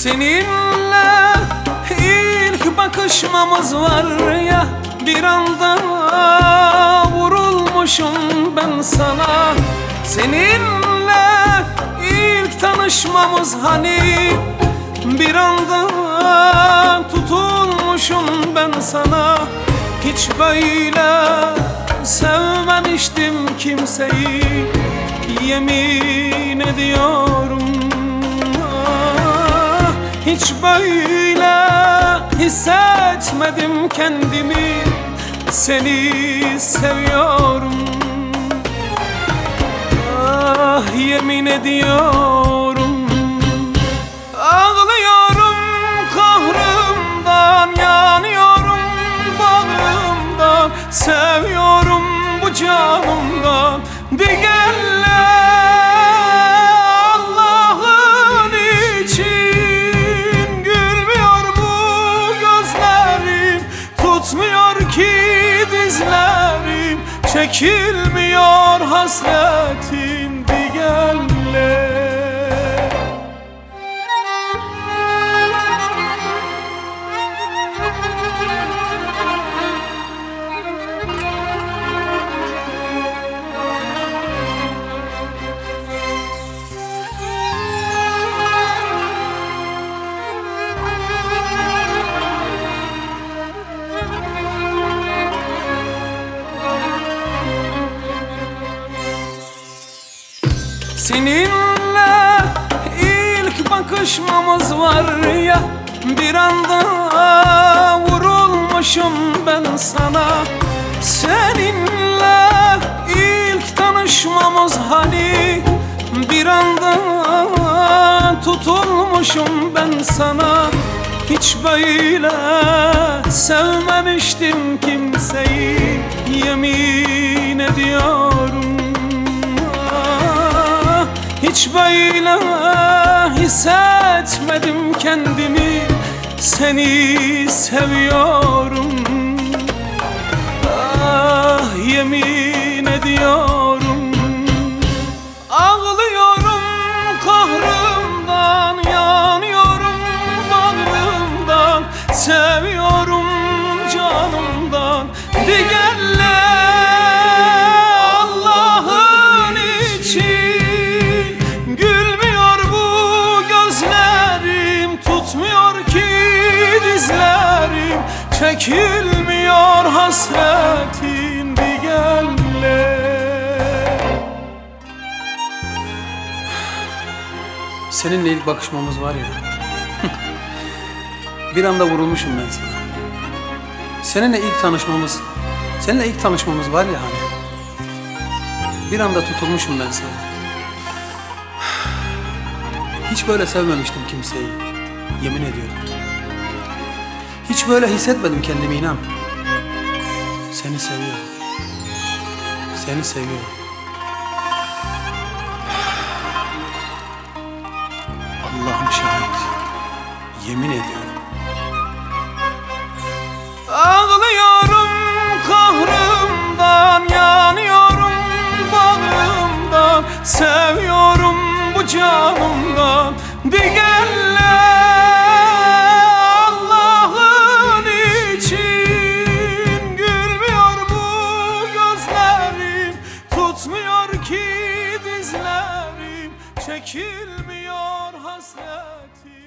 Seninle ilk bakışmamız var ya Bir anda vurulmuşum ben sana. Seninle ilk tanışmamız hani Bir anda tutulmuşum ben sana. Hiç böyle sevmemiştim kimseyi Yemin ediyorum Hiç böyle hissetmedim kendimi. Seni seviyorum. Ah yemin ediyorum. Ağlıyorum kahrımdan Yanıyorum. Bağrımdan Seviyorum bu canımdan. Diğerle Çekilmiyor hasretin Seninle ilk bakışmamız var ya Bir anda vurulmuşum ben sana. Seninle ilk tanışmamız hani Bir anda tutulmuşum ben sana. Hiç böyle sevmemiştim kimseyi Hiç böyle hissetmedim kendimi. Seni seviyorum. Ah yemin ediyorum. Ağlıyorum kahrımdan Yanıyorum bağrımdan Seviyorum Çekilmiyor hasretin diğerle Seninle ilk bakışmamız var ya. bir anda vurulmuşum ben sana. Seninle ilk tanışmamız, seninle ilk tanışmamız var ya hani. Bir anda tutulmuşum ben sana. Hiç böyle sevmemiştim kimseyi. Yemin ediyorum. Hiç böyle hissetmedim kendimi inan. Seni seviyorum. Seni seviyorum. Allah'ım şahit. Yemin ediyorum. Ağlıyorum kahrımdan Yanıyorum bağrımdan Seviyorum bu canımdan Diğerle bilmiyor hasretim